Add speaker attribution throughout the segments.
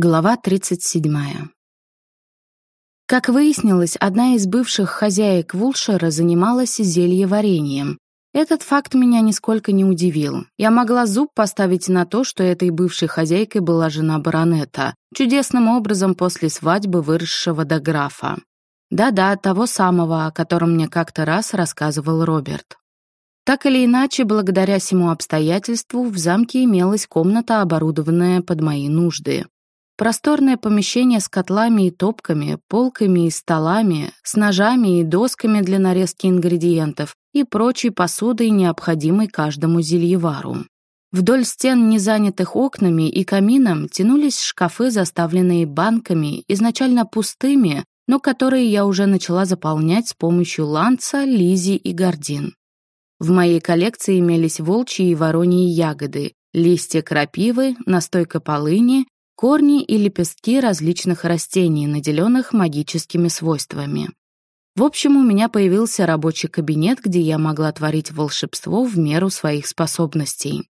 Speaker 1: Глава 37. Как выяснилось, одна из бывших хозяек Вулшера занималась зельеварением. Этот факт меня нисколько не удивил. Я могла зуб поставить на то, что этой бывшей хозяйкой была жена баронета, чудесным образом после свадьбы выросшего до графа. Да-да, того самого, о котором мне как-то раз рассказывал Роберт. Так или иначе, благодаря всему обстоятельству, в замке имелась комната, оборудованная под мои нужды. Просторное помещение с котлами и топками, полками и столами, с ножами и досками для нарезки ингредиентов и прочей посудой, необходимой каждому зельевару. Вдоль стен, не занятых окнами и камином, тянулись шкафы, заставленные банками, изначально пустыми, но которые я уже начала заполнять с помощью ланца, лизи и гордин. В моей коллекции имелись волчьи и вороньи ягоды, листья крапивы, настойка полыни, корни и лепестки различных растений, наделенных магическими свойствами. В общем, у меня появился рабочий кабинет, где я могла творить волшебство в меру своих способностей.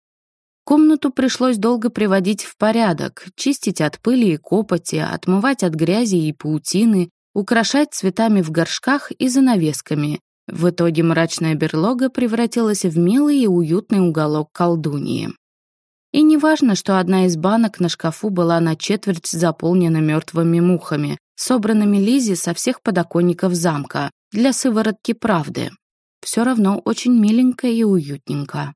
Speaker 1: Комнату пришлось долго приводить в порядок, чистить от пыли и копоти, отмывать от грязи и паутины, украшать цветами в горшках и занавесками. В итоге мрачная берлога превратилась в милый и уютный уголок колдуньи. И не важно, что одна из банок на шкафу была на четверть заполнена мертвыми мухами, собранными Лизи со всех подоконников замка, для сыворотки правды. Все равно очень миленько и уютненько.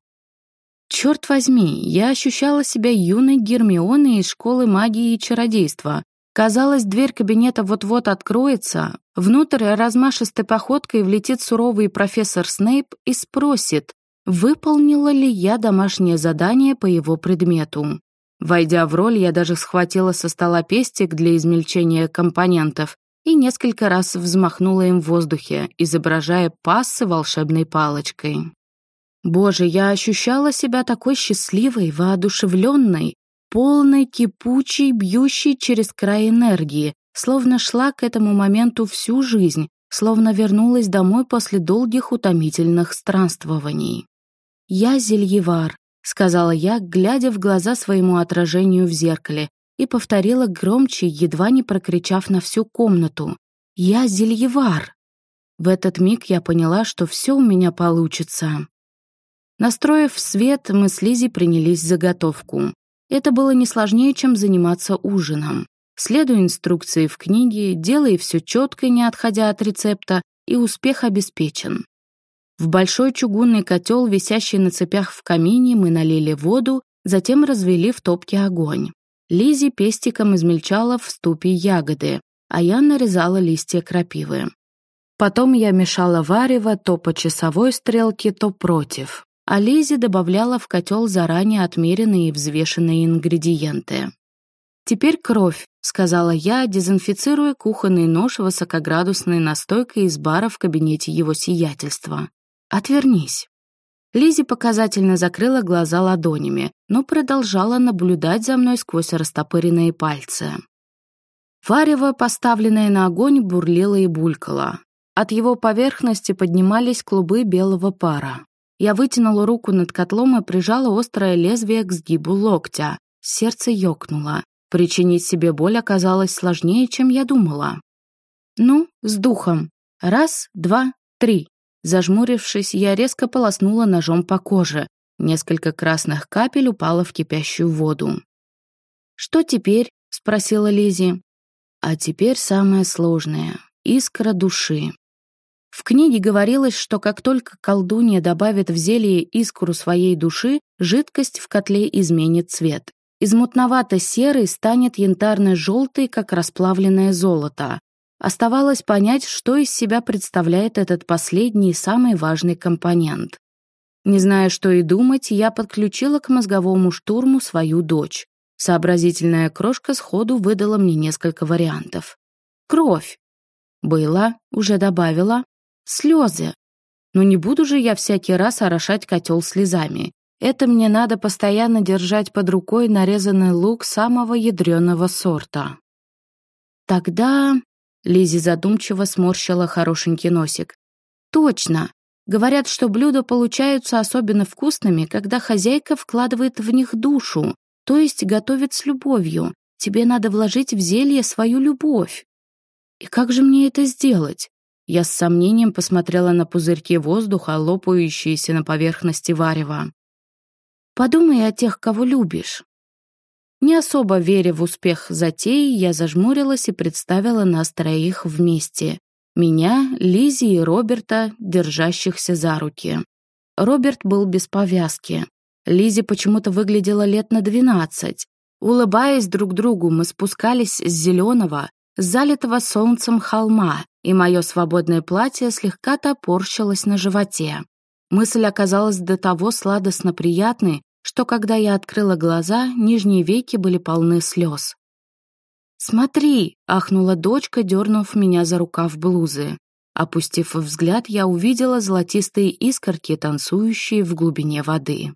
Speaker 1: Черт возьми, я ощущала себя юной Гермионой из школы магии и чародейства. Казалось, дверь кабинета вот-вот откроется, внутрь размашистой походкой влетит суровый профессор Снейп и спросит, выполнила ли я домашнее задание по его предмету. Войдя в роль, я даже схватила со стола пестик для измельчения компонентов и несколько раз взмахнула им в воздухе, изображая пассы волшебной палочкой. Боже, я ощущала себя такой счастливой, воодушевленной, полной, кипучей, бьющей через край энергии, словно шла к этому моменту всю жизнь, словно вернулась домой после долгих утомительных странствований. «Я Зельевар», — сказала я, глядя в глаза своему отражению в зеркале, и повторила громче, едва не прокричав на всю комнату. «Я Зельевар!» В этот миг я поняла, что все у меня получится. Настроив свет, мы с Лизи принялись заготовку. Это было не сложнее, чем заниматься ужином. Следуй инструкции в книге, делай все четко, не отходя от рецепта, и успех обеспечен. В большой чугунный котел, висящий на цепях в камине, мы налили воду, затем развели в топке огонь. Лизи пестиком измельчала в ступе ягоды, а я нарезала листья крапивы. Потом я мешала варево то по часовой стрелке, то против, а Лизи добавляла в котел заранее отмеренные и взвешенные ингредиенты. «Теперь кровь», — сказала я, дезинфицируя кухонный нож высокоградусной настойкой из бара в кабинете его сиятельства. «Отвернись». Лизи показательно закрыла глаза ладонями, но продолжала наблюдать за мной сквозь растопыренные пальцы. Варево, поставленное на огонь, бурлило и булькало. От его поверхности поднимались клубы белого пара. Я вытянула руку над котлом и прижала острое лезвие к сгибу локтя. Сердце ёкнуло. Причинить себе боль оказалось сложнее, чем я думала. «Ну, с духом. Раз, два, три». Зажмурившись, я резко полоснула ножом по коже. Несколько красных капель упало в кипящую воду. «Что теперь?» — спросила Лизи. «А теперь самое сложное — искра души». В книге говорилось, что как только колдунья добавит в зелье искру своей души, жидкость в котле изменит цвет. Из мутновато-серой станет янтарно-желтой, как расплавленное золото, Оставалось понять, что из себя представляет этот последний самый важный компонент. Не зная, что и думать, я подключила к мозговому штурму свою дочь. Сообразительная крошка сходу выдала мне несколько вариантов. Кровь. Было, уже добавила. Слезы. Но не буду же я всякий раз орошать котел слезами. Это мне надо постоянно держать под рукой нарезанный лук самого ядреного сорта. Тогда Лизи задумчиво сморщила хорошенький носик. «Точно! Говорят, что блюда получаются особенно вкусными, когда хозяйка вкладывает в них душу, то есть готовит с любовью. тебе надо вложить в зелье свою любовь. И как же мне это сделать? Я с сомнением посмотрела на пузырьки воздуха, лопающиеся на поверхности варева. Подумай о тех, кого любишь. Не особо веря в успех затеи, я зажмурилась и представила нас троих вместе. Меня, Лизи и Роберта, держащихся за руки. Роберт был без повязки. Лизи почему-то выглядела лет на двенадцать. Улыбаясь друг другу, мы спускались с зеленого, залитого солнцем холма, и мое свободное платье слегка топорщилось на животе. Мысль оказалась до того сладостно приятной, что когда я открыла глаза, нижние веки были полны слез. «Смотри!» — ахнула дочка, дернув меня за рукав блузы. Опустив взгляд, я увидела золотистые искорки, танцующие в глубине воды.